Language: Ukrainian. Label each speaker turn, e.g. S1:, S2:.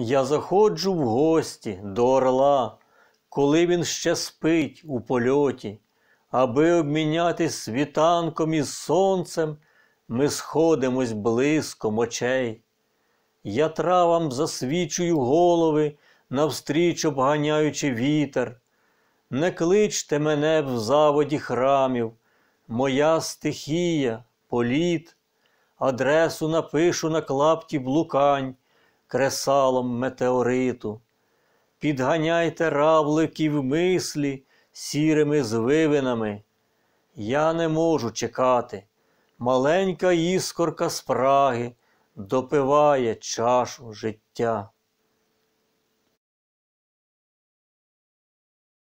S1: Я заходжу в гості до орла, коли він ще спить у польоті, аби обмінятись світанком із сонцем, ми сходимось близьком очей. Я травам засвічую голови, навстріч обганяючи вітер. Не кличте мене в заводі храмів, моя стихія, політ, адресу напишу на клапті блукань, кресалом метеориту. Підганяйте равликів мислі сірими звивинами. Я не можу чекати. Маленька іскорка спраги допиває чашу життя.